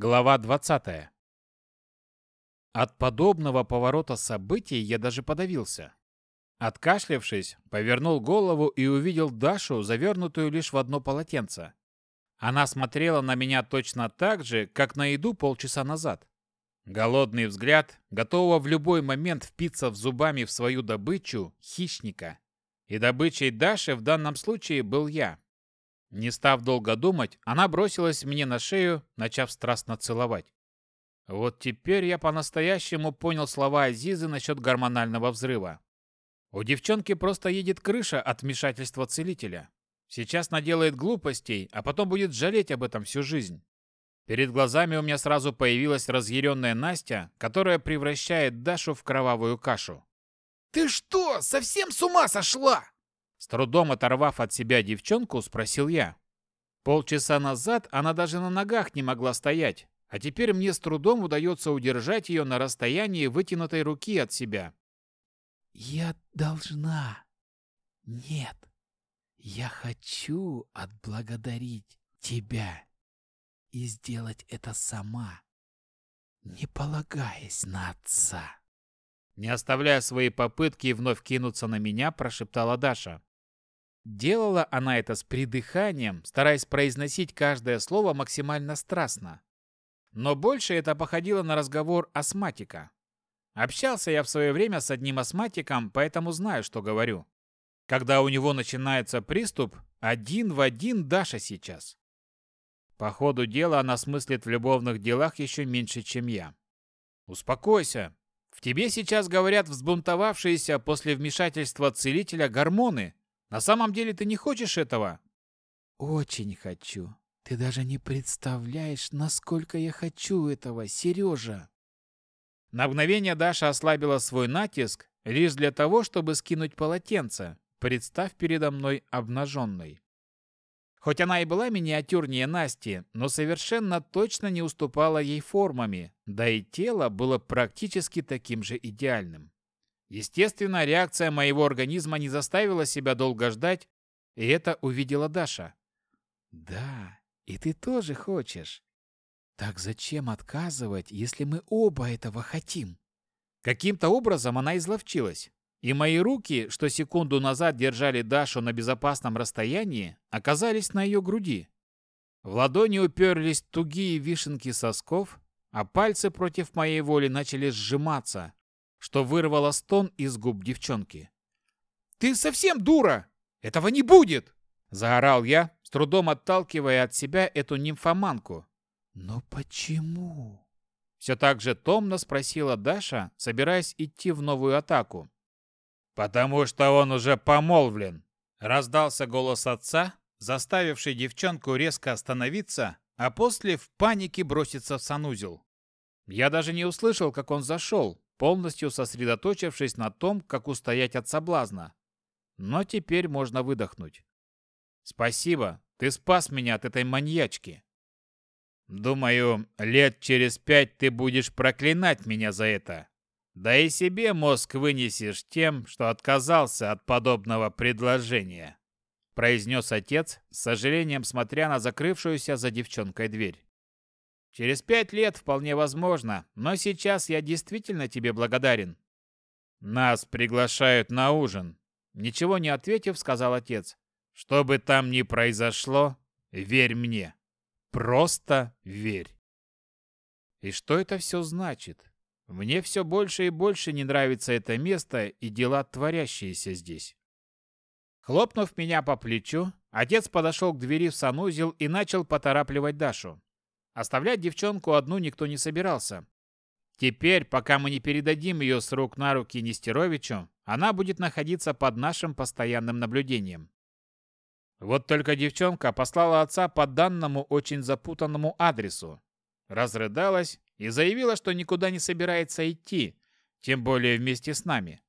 Глава 20. От подобного поворота событий я даже подавился. Откашлявшись, повернул голову и увидел Дашу, завернутую лишь в одно полотенце. Она смотрела на меня точно так же, как на еду полчаса назад. Голодный взгляд, готова в любой момент впиться в зубами в свою добычу, хищника. И добычей Даши в данном случае был я. Не став долго думать, она бросилась мне на шею, начав страстно целовать. Вот теперь я по-настоящему понял слова Азизы насчет гормонального взрыва. У девчонки просто едет крыша от вмешательства целителя. Сейчас наделает глупостей, а потом будет жалеть об этом всю жизнь. Перед глазами у меня сразу появилась разъяренная Настя, которая превращает Дашу в кровавую кашу. «Ты что, совсем с ума сошла?» С трудом оторвав от себя девчонку, спросил я. Полчаса назад она даже на ногах не могла стоять, а теперь мне с трудом удается удержать ее на расстоянии вытянутой руки от себя. «Я должна... Нет, я хочу отблагодарить тебя и сделать это сама, не полагаясь на отца». Не оставляя свои попытки вновь кинуться на меня, прошептала Даша. Делала она это с придыханием, стараясь произносить каждое слово максимально страстно. Но больше это походило на разговор астматика. Общался я в свое время с одним астматиком, поэтому знаю, что говорю. Когда у него начинается приступ, один в один Даша сейчас. По ходу дела она смыслит в любовных делах еще меньше, чем я. «Успокойся. В тебе сейчас, говорят, взбунтовавшиеся после вмешательства целителя гормоны, на самом деле ты не хочешь этого?» «Очень хочу. Ты даже не представляешь, насколько я хочу этого, Сережа!» На мгновение Даша ослабила свой натиск лишь для того, чтобы скинуть полотенце, представ передо мной обнаженной. Хоть она и была миниатюрнее Насти, но совершенно точно не уступала ей формами, да и тело было практически таким же идеальным. Естественно, реакция моего организма не заставила себя долго ждать, и это увидела Даша. «Да, и ты тоже хочешь. Так зачем отказывать, если мы оба этого хотим?» Каким-то образом она изловчилась, и мои руки, что секунду назад держали Дашу на безопасном расстоянии, оказались на ее груди. В ладони уперлись тугие вишенки сосков, а пальцы против моей воли начали сжиматься, что вырвало стон из губ девчонки. «Ты совсем дура! Этого не будет!» Заорал я, с трудом отталкивая от себя эту нимфоманку. «Но почему?» Все так же томно спросила Даша, собираясь идти в новую атаку. «Потому что он уже помолвлен!» Раздался голос отца, заставивший девчонку резко остановиться, а после в панике броситься в санузел. Я даже не услышал, как он зашел, полностью сосредоточившись на том, как устоять от соблазна. Но теперь можно выдохнуть. «Спасибо, ты спас меня от этой маньячки!» «Думаю, лет через пять ты будешь проклинать меня за это. Да и себе мозг вынесешь тем, что отказался от подобного предложения», произнес отец, с сожалением смотря на закрывшуюся за девчонкой дверь. Через пять лет вполне возможно, но сейчас я действительно тебе благодарен». «Нас приглашают на ужин», — ничего не ответив, сказал отец. «Что бы там ни произошло, верь мне. Просто верь». «И что это все значит? Мне все больше и больше не нравится это место и дела, творящиеся здесь». Хлопнув меня по плечу, отец подошел к двери в санузел и начал поторапливать Дашу. Оставлять девчонку одну никто не собирался. Теперь, пока мы не передадим ее с рук на руки Нестеровичу, она будет находиться под нашим постоянным наблюдением. Вот только девчонка послала отца по данному очень запутанному адресу. Разрыдалась и заявила, что никуда не собирается идти, тем более вместе с нами.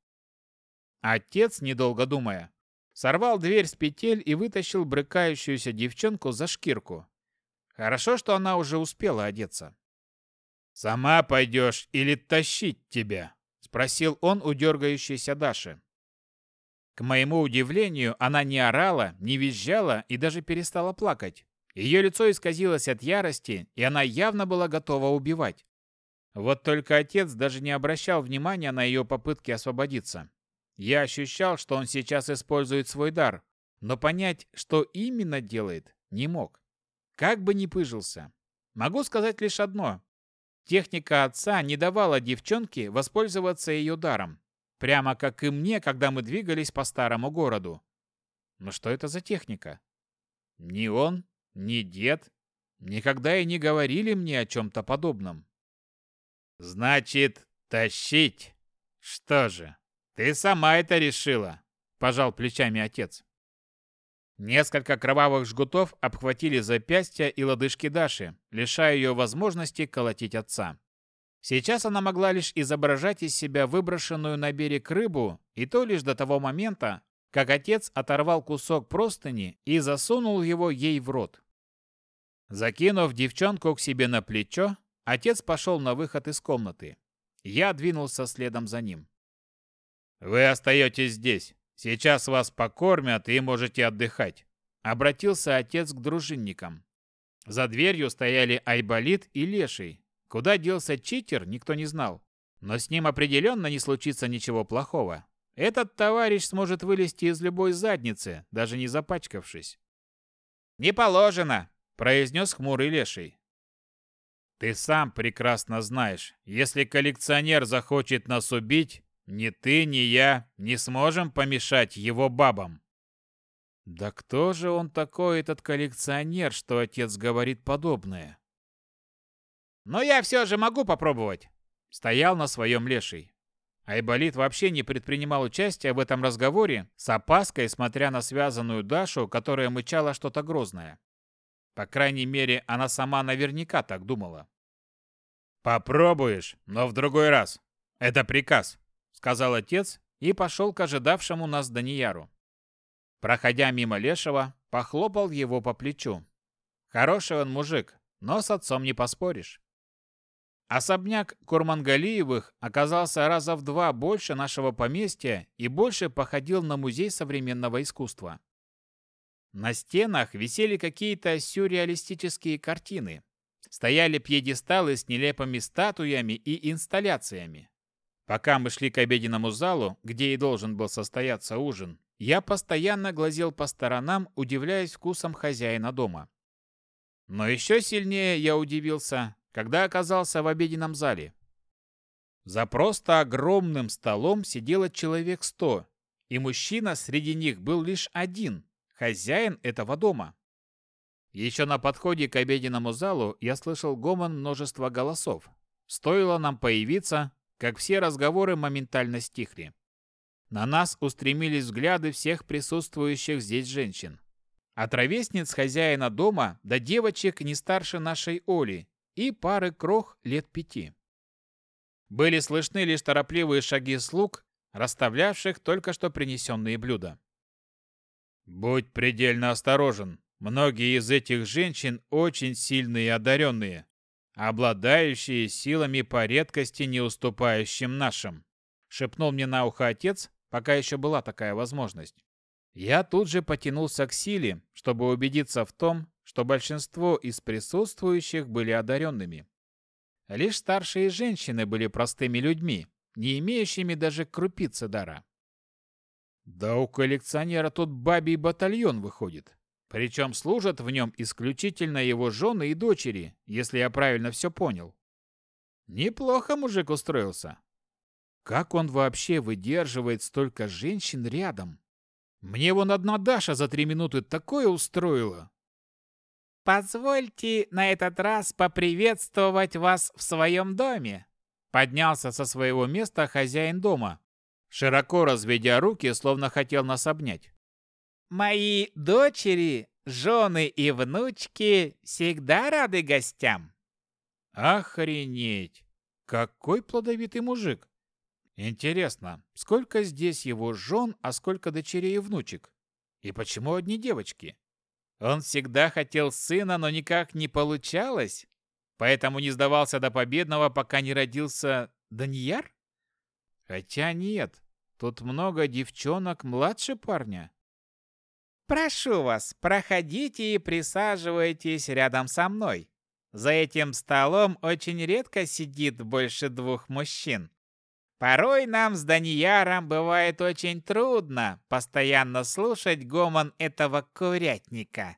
Отец, недолго думая, сорвал дверь с петель и вытащил брыкающуюся девчонку за шкирку, Хорошо, что она уже успела одеться. «Сама пойдешь или тащить тебя?» — спросил он у дергающейся Даши. К моему удивлению, она не орала, не визжала и даже перестала плакать. Ее лицо исказилось от ярости, и она явно была готова убивать. Вот только отец даже не обращал внимания на ее попытки освободиться. Я ощущал, что он сейчас использует свой дар, но понять, что именно делает, не мог как бы ни пыжился. Могу сказать лишь одно. Техника отца не давала девчонке воспользоваться ее даром. Прямо как и мне, когда мы двигались по старому городу. Но что это за техника? Ни он, ни дед никогда и не говорили мне о чем-то подобном. «Значит, тащить? Что же, ты сама это решила?» – пожал плечами отец. Несколько кровавых жгутов обхватили запястья и лодыжки Даши, лишая ее возможности колотить отца. Сейчас она могла лишь изображать из себя выброшенную на берег рыбу, и то лишь до того момента, как отец оторвал кусок простыни и засунул его ей в рот. Закинув девчонку к себе на плечо, отец пошел на выход из комнаты. Я двинулся следом за ним. «Вы остаетесь здесь», Сейчас вас покормят и можете отдыхать», — обратился отец к дружинникам. За дверью стояли Айболит и Леший. Куда делся читер, никто не знал. Но с ним определенно не случится ничего плохого. Этот товарищ сможет вылезти из любой задницы, даже не запачкавшись. «Не положено!» – произнес хмурый леший. «Ты сам прекрасно знаешь, если коллекционер захочет нас убить, ни ты, ни я не сможем помешать его бабам. Да кто же он такой, этот коллекционер, что отец говорит подобное? Но я все же могу попробовать. Стоял на своем леший. Айболит вообще не предпринимал участия в этом разговоре, с опаской смотря на связанную Дашу, которая мычала что-то грозное. По крайней мере, она сама наверняка так думала. «Попробуешь, но в другой раз. Это приказ», сказал отец и пошел к ожидавшему нас Данияру. Проходя мимо Лешего, похлопал его по плечу. Хороший он мужик, но с отцом не поспоришь. Особняк Курмангалиевых оказался раза в два больше нашего поместья и больше походил на музей современного искусства. На стенах висели какие-то сюрреалистические картины. Стояли пьедесталы с нелепыми статуями и инсталляциями. Пока мы шли к обеденному залу, где и должен был состояться ужин, я постоянно глазел по сторонам, удивляясь вкусом хозяина дома. Но еще сильнее я удивился, когда оказался в обеденном зале. За просто огромным столом сидело человек сто, и мужчина среди них был лишь один, хозяин этого дома. Еще на подходе к обеденному залу я слышал гомон множества голосов. Стоило нам появиться, как все разговоры моментально стихли. На нас устремились взгляды всех присутствующих здесь женщин. От ровесниц хозяина дома до девочек не старше нашей Оли и пары крох лет пяти. Были слышны лишь торопливые шаги слуг, расставлявших только что принесенные блюда. «Будь предельно осторожен. Многие из этих женщин очень сильные и одаренные обладающие силами по редкости не уступающим нашим», — шепнул мне на ухо отец, пока еще была такая возможность. Я тут же потянулся к силе, чтобы убедиться в том, что большинство из присутствующих были одаренными. Лишь старшие женщины были простыми людьми, не имеющими даже крупицы дара. «Да у коллекционера тут бабий батальон выходит», причем служат в нем исключительно его жены и дочери, если я правильно все понял. Неплохо мужик устроился. Как он вообще выдерживает столько женщин рядом? Мне вон одна Даша за три минуты такое устроила. «Позвольте на этот раз поприветствовать вас в своем доме», поднялся со своего места хозяин дома, широко разведя руки, словно хотел нас обнять. Мои дочери, жены и внучки всегда рады гостям. Охренеть! Какой плодовитый мужик! Интересно, сколько здесь его жен, а сколько дочерей и внучек? И почему одни девочки? Он всегда хотел сына, но никак не получалось. Поэтому не сдавался до победного, пока не родился Данияр? Хотя нет, тут много девчонок младше парня. «Прошу вас, проходите и присаживайтесь рядом со мной. За этим столом очень редко сидит больше двух мужчин. Порой нам с Данияром бывает очень трудно постоянно слушать гомон этого курятника».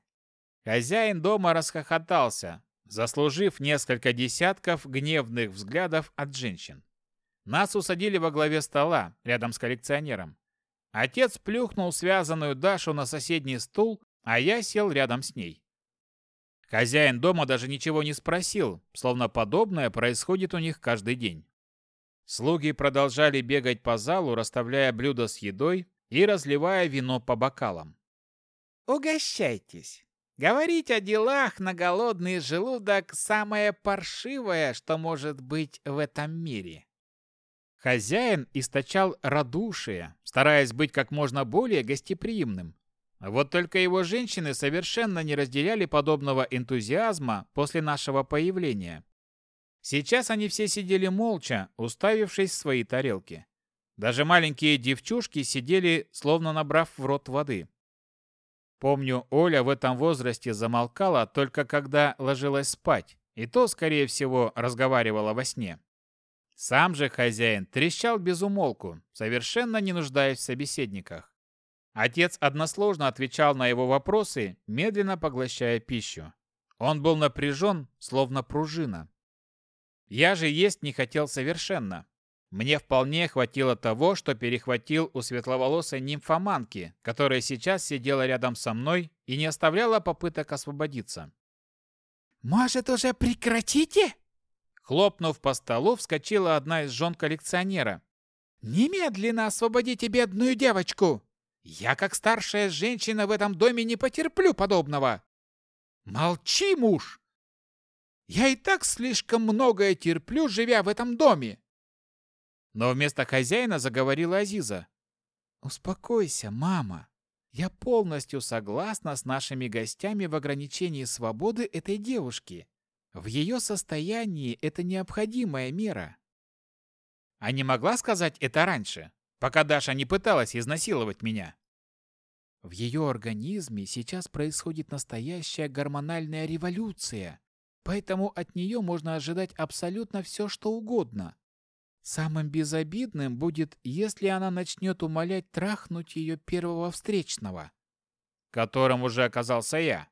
Хозяин дома расхохотался, заслужив несколько десятков гневных взглядов от женщин. Нас усадили во главе стола, рядом с коллекционером. Отец плюхнул связанную Дашу на соседний стул, а я сел рядом с ней. Хозяин дома даже ничего не спросил, словно подобное происходит у них каждый день. Слуги продолжали бегать по залу, расставляя блюда с едой и разливая вино по бокалам. «Угощайтесь!» Говорить о делах на голодный желудок – самое паршивое, что может быть в этом мире. Хозяин источал радушие, стараясь быть как можно более гостеприимным. Вот только его женщины совершенно не разделяли подобного энтузиазма после нашего появления. Сейчас они все сидели молча, уставившись в свои тарелки. Даже маленькие девчушки сидели, словно набрав в рот воды. Помню, Оля в этом возрасте замолкала только когда ложилась спать, и то, скорее всего, разговаривала во сне. Сам же хозяин трещал без умолку, совершенно не нуждаясь в собеседниках. Отец односложно отвечал на его вопросы, медленно поглощая пищу. Он был напряжен, словно пружина. Я же есть не хотел совершенно. Мне вполне хватило того, что перехватил у светловолосой нимфоманки, которая сейчас сидела рядом со мной и не оставляла попыток освободиться. «Может, уже прекратите?» Хлопнув по столу, вскочила одна из жен коллекционера. «Немедленно освободите бедную девочку! Я, как старшая женщина в этом доме, не потерплю подобного!» «Молчи, муж!» «Я и так слишком многое терплю, живя в этом доме!» Но вместо хозяина заговорила Азиза. «Успокойся, мама. Я полностью согласна с нашими гостями в ограничении свободы этой девушки. В ее состоянии это необходимая мера. А не могла сказать это раньше, пока Даша не пыталась изнасиловать меня? В ее организме сейчас происходит настоящая гормональная революция, поэтому от нее можно ожидать абсолютно все, что угодно. Самым безобидным будет, если она начнет умолять трахнуть ее первого встречного. Которым уже оказался я.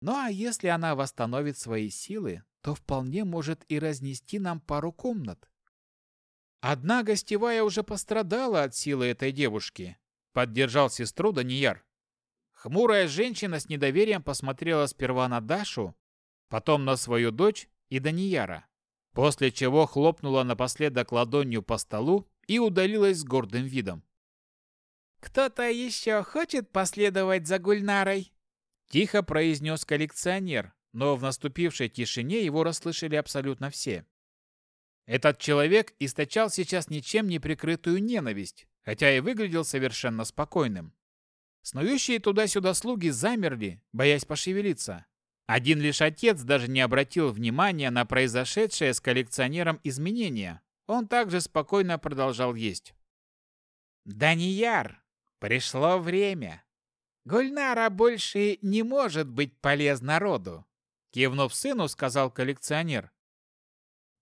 Ну а если она восстановит свои силы, то вполне может и разнести нам пару комнат. Одна гостевая уже пострадала от силы этой девушки, поддержал сестру Данияр. Хмурая женщина с недоверием посмотрела сперва на Дашу, потом на свою дочь и Данияра, после чего хлопнула напоследок ладонью по столу и удалилась с гордым видом. «Кто-то еще хочет последовать за Гульнарой?» Тихо произнес коллекционер, но в наступившей тишине его расслышали абсолютно все. Этот человек источал сейчас ничем не прикрытую ненависть, хотя и выглядел совершенно спокойным. Снующие туда-сюда слуги замерли, боясь пошевелиться. Один лишь отец даже не обратил внимания на произошедшее с коллекционером изменения. Он также спокойно продолжал есть. «Данияр, пришло время!» Гульнара больше не может быть полезна народу. кивнув сыну, сказал коллекционер.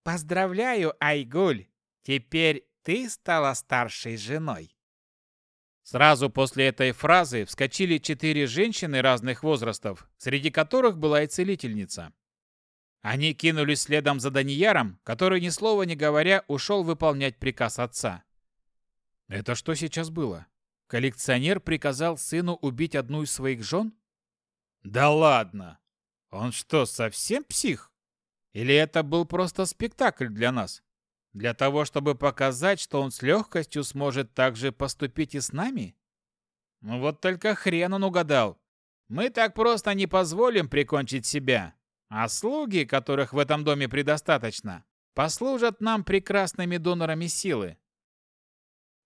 Поздравляю, Айгуль. Теперь ты стала старшей женой. Сразу после этой фразы вскочили четыре женщины разных возрастов, среди которых была и целительница. Они кинулись следом за Данияром, который ни слова не говоря ушел выполнять приказ отца. Это что сейчас было? Коллекционер приказал сыну убить одну из своих жен? Да ладно! Он что, совсем псих? Или это был просто спектакль для нас? Для того, чтобы показать, что он с легкостью сможет так же поступить и с нами? Ну вот только хрен он угадал. Мы так просто не позволим прикончить себя. А слуги, которых в этом доме предостаточно, послужат нам прекрасными донорами силы.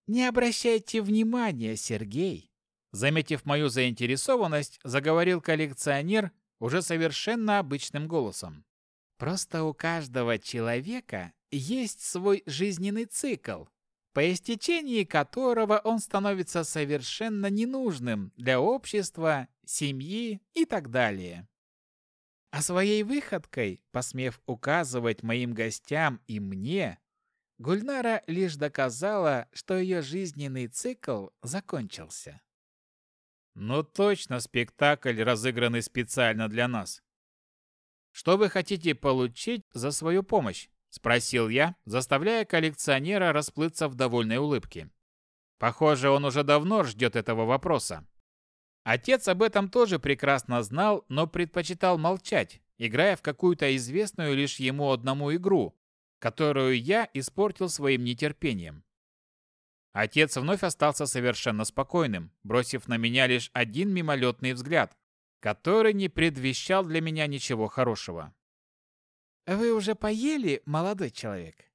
«Не обращайте внимания, Сергей!» Заметив мою заинтересованность, заговорил коллекционер уже совершенно обычным голосом. «Просто у каждого человека есть свой жизненный цикл, по истечении которого он становится совершенно ненужным для общества, семьи и так далее. А своей выходкой, посмев указывать моим гостям и мне Гульнара лишь доказала, что ее жизненный цикл закончился. «Ну точно спектакль, разыгранный специально для нас». «Что вы хотите получить за свою помощь?» – спросил я, заставляя коллекционера расплыться в довольной улыбке. Похоже, он уже давно ждет этого вопроса. Отец об этом тоже прекрасно знал, но предпочитал молчать, играя в какую-то известную лишь ему одному игру, которую я испортил своим нетерпением. Отец вновь остался совершенно спокойным, бросив на меня лишь один мимолетный взгляд, который не предвещал для меня ничего хорошего. «Вы уже поели, молодой человек?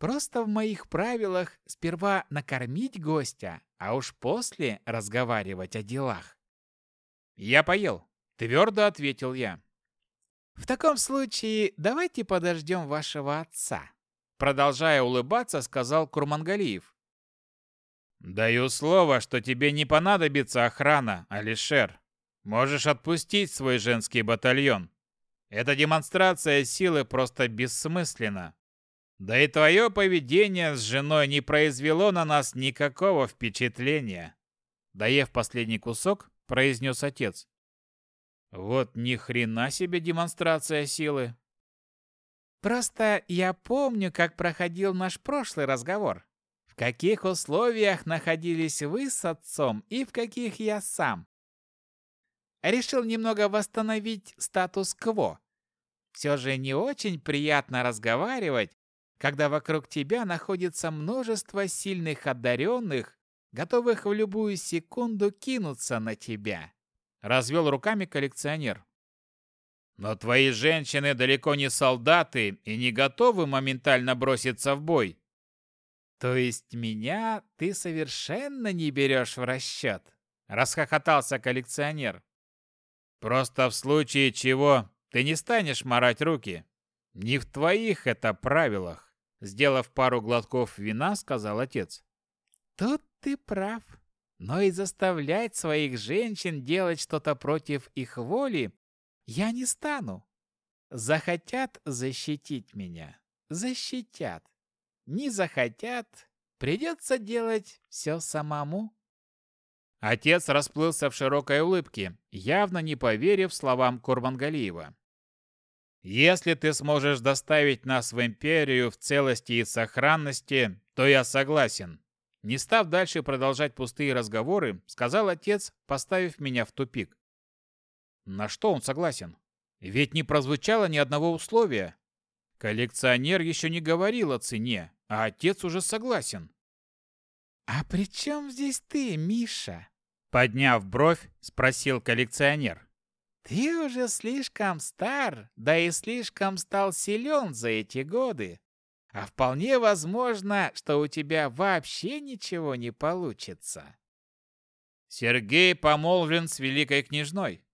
Просто в моих правилах сперва накормить гостя, а уж после разговаривать о делах». «Я поел», — твердо ответил я. В таком случае давайте подождем вашего отца. Продолжая улыбаться, сказал Курмангалиев. «Даю слово, что тебе не понадобится охрана, Алишер. Можешь отпустить свой женский батальон. Эта демонстрация силы просто бессмысленна. Да и твое поведение с женой не произвело на нас никакого впечатления». Доев последний кусок, произнес отец. Вот ни хрена себе демонстрация силы. Просто я помню, как проходил наш прошлый разговор. В каких условиях находились вы с отцом и в каких я сам. Решил немного восстановить статус-кво. Все же не очень приятно разговаривать, когда вокруг тебя находится множество сильных одаренных, готовых в любую секунду кинуться на тебя развел руками коллекционер. Но твои женщины далеко не солдаты и не готовы моментально броситься в бой. То есть меня ты совершенно не берешь в расчет? Расхохотался коллекционер. Просто в случае чего ты не станешь марать руки. Не в твоих это правилах. Сделав пару глотков вина, сказал отец. Тут ты прав, но и заставлять своих женщин делать что-то против их воли я не стану. Захотят защитить меня, защитят. Не захотят, придется делать все самому. Отец расплылся в широкой улыбке, явно не поверив словам Курбангалиева. «Если ты сможешь доставить нас в Империю в целости и сохранности, то я согласен. Не став дальше продолжать пустые разговоры, сказал отец, поставив меня в тупик. На что он согласен? Ведь не прозвучало ни одного условия. Коллекционер еще не говорил о цене, а отец уже согласен. «А при чем здесь ты, Миша?» Подняв бровь, спросил коллекционер. «Ты уже слишком стар, да и слишком стал силен за эти годы. А вполне возможно, что у тебя вообще ничего не получится. Сергей помолвлен с великой княжной.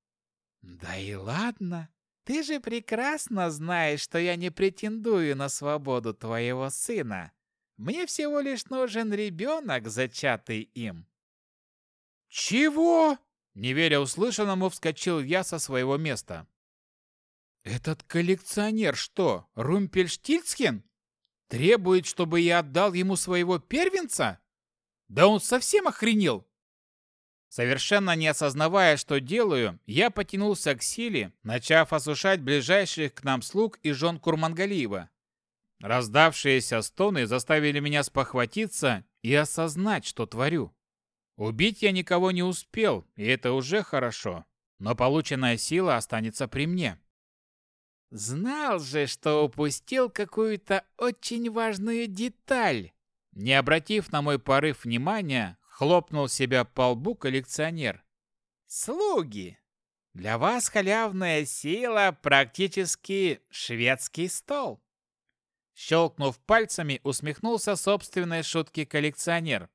Да и ладно. Ты же прекрасно знаешь, что я не претендую на свободу твоего сына. Мне всего лишь нужен ребенок, зачатый им. Чего? Не веря услышанному, вскочил я со своего места. Этот коллекционер что, Румпельштильцхен? Требует, чтобы я отдал ему своего первенца? Да он совсем охренел!» Совершенно не осознавая, что делаю, я потянулся к силе, начав осушать ближайших к нам слуг и жен Курмангалиева. Раздавшиеся стоны заставили меня спохватиться и осознать, что творю. Убить я никого не успел, и это уже хорошо, но полученная сила останется при мне. Знал же, что упустил какую-то очень важную деталь. Не обратив на мой порыв внимания, хлопнул себя по лбу коллекционер. Слуги. Для вас халявная сила практически шведский стол. Щелкнув пальцами, усмехнулся собственной шутки коллекционер.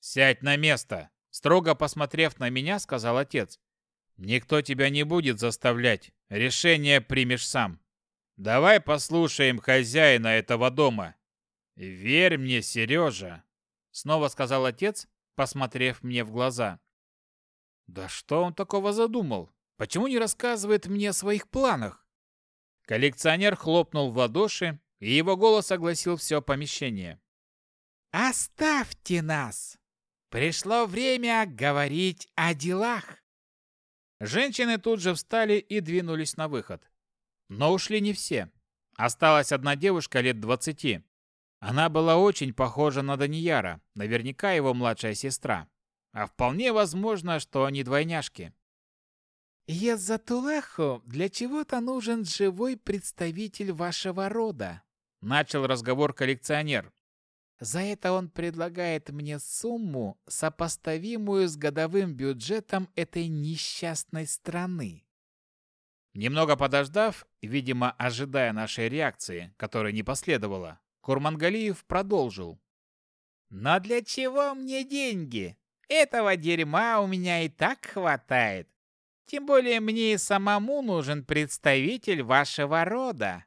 «Сядь на место!» — строго посмотрев на меня, сказал отец. Никто тебя не будет заставлять. Решение примешь сам. Давай послушаем хозяина этого дома. Верь мне, Сережа, снова сказал отец, посмотрев мне в глаза. Да что он такого задумал? Почему не рассказывает мне о своих планах? Коллекционер хлопнул в ладоши, и его голос огласил все помещение. «Оставьте нас! Пришло время говорить о делах!» Женщины тут же встали и двинулись на выход. Но ушли не все. Осталась одна девушка лет двадцати. Она была очень похожа на Данияра, наверняка его младшая сестра. А вполне возможно, что они двойняшки. Я за «Еззатулаху, для чего-то нужен живой представитель вашего рода», — начал разговор коллекционер. За это он предлагает мне сумму, сопоставимую с годовым бюджетом этой несчастной страны. Немного подождав, видимо, ожидая нашей реакции, которая не последовала, Курмангалиев продолжил. «Но для чего мне деньги? Этого дерьма у меня и так хватает. Тем более мне и самому нужен представитель вашего рода.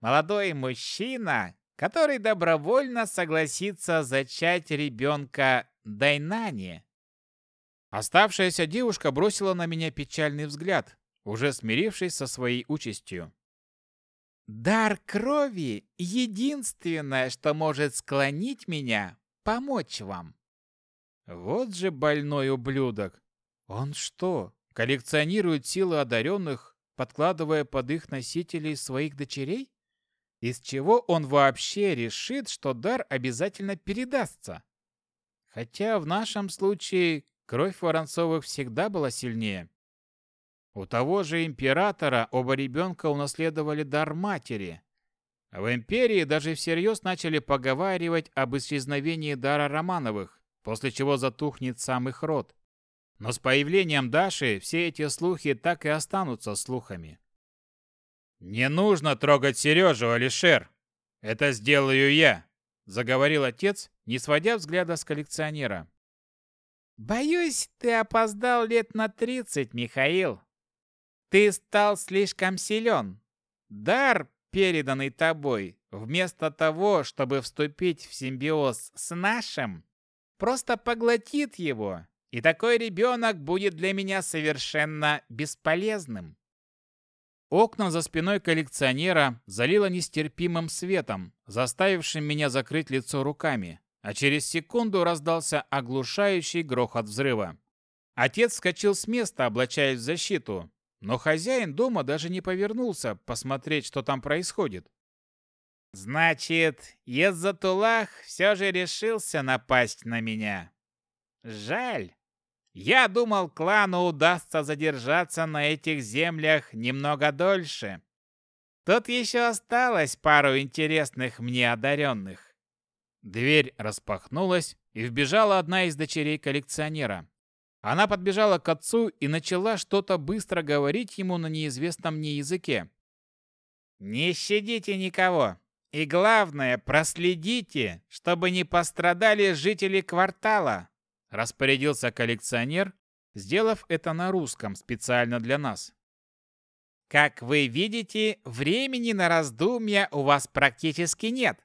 Молодой мужчина, который добровольно согласится зачать ребенка Дайнане. Оставшаяся девушка бросила на меня печальный взгляд, уже смирившись со своей участью. «Дар крови — единственное, что может склонить меня помочь вам». Вот же больной ублюдок. Он что, коллекционирует силы одаренных, подкладывая под их носителей своих дочерей? из чего он вообще решит, что дар обязательно передастся. Хотя в нашем случае кровь Воронцовых всегда была сильнее. У того же императора оба ребенка унаследовали дар матери. А в империи даже всерьез начали поговаривать об исчезновении дара Романовых, после чего затухнет сам их род. Но с появлением Даши все эти слухи так и останутся слухами. «Не нужно трогать Сережу, Алишер! Это сделаю я!» — заговорил отец, не сводя взгляда с коллекционера. «Боюсь, ты опоздал лет на тридцать, Михаил. Ты стал слишком силен. Дар, переданный тобой, вместо того, чтобы вступить в симбиоз с нашим, просто поглотит его, и такой ребенок будет для меня совершенно бесполезным. Окна за спиной коллекционера залило нестерпимым светом, заставившим меня закрыть лицо руками, а через секунду раздался оглушающий грохот взрыва. Отец вскочил с места, облачаясь в защиту, но хозяин дома даже не повернулся посмотреть, что там происходит. «Значит, Еззатулах все же решился напасть на меня. Жаль, я думал, клану удастся задержаться на этих землях немного дольше. Тут еще осталось пару интересных мне одаренных. Дверь распахнулась, и вбежала одна из дочерей коллекционера. Она подбежала к отцу и начала что-то быстро говорить ему на неизвестном мне языке. «Не щадите никого. И главное, проследите, чтобы не пострадали жители квартала», Распорядился коллекционер, сделав это на русском специально для нас. Как вы видите, времени на раздумья у вас практически нет.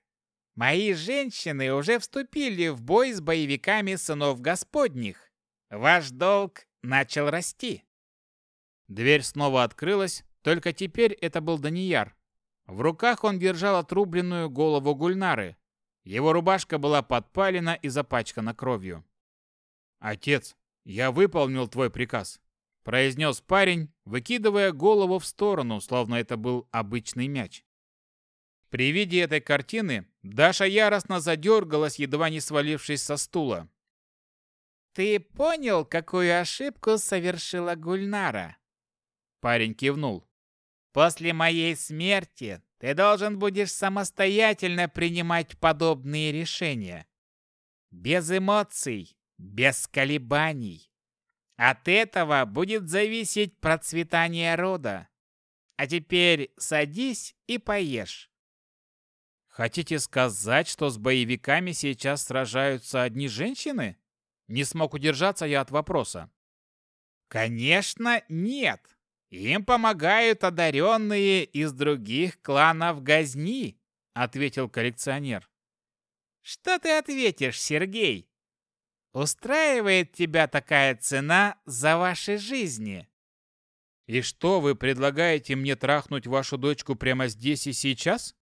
Мои женщины уже вступили в бой с боевиками сынов Господних. Ваш долг начал расти. Дверь снова открылась, только теперь это был Данияр. В руках он держал отрубленную голову Гульнары. Его рубашка была подпалена и запачкана кровью. «Отец, я выполнил твой приказ», – произнес парень, выкидывая голову в сторону, словно это был обычный мяч. При виде этой картины Даша яростно задергалась, едва не свалившись со стула. «Ты понял, какую ошибку совершила Гульнара?» Парень кивнул. «После моей смерти ты должен будешь самостоятельно принимать подобные решения. Без эмоций, без колебаний. От этого будет зависеть процветание рода. А теперь садись и поешь. Хотите сказать, что с боевиками сейчас сражаются одни женщины? Не смог удержаться я от вопроса. Конечно, нет. Им помогают одаренные из других кланов Газни, ответил коллекционер. Что ты ответишь, Сергей? устраивает тебя такая цена за ваши жизни?» «И что, вы предлагаете мне трахнуть вашу дочку прямо здесь и сейчас?»